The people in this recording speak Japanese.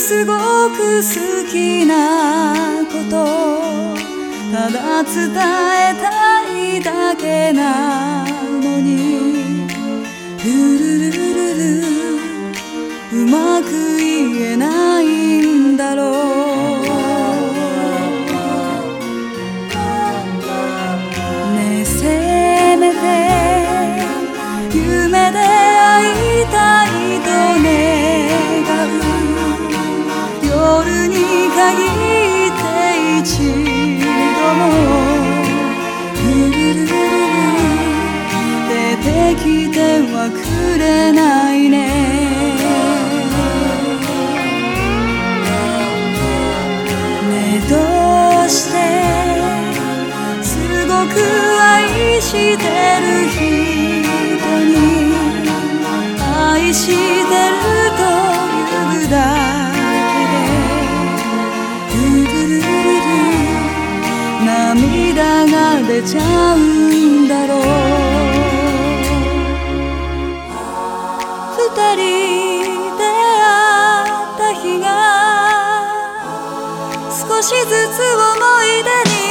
すごく好きなこと。ただ伝えたいだけなのに。ルルルルル。ルうまく言えないんだろう。夜に限って一度も出てきてはくれないねねどうしてすごく愛してる人に愛して涙が出ちゃうんだろう。二人で会った日が少しずつ思い出に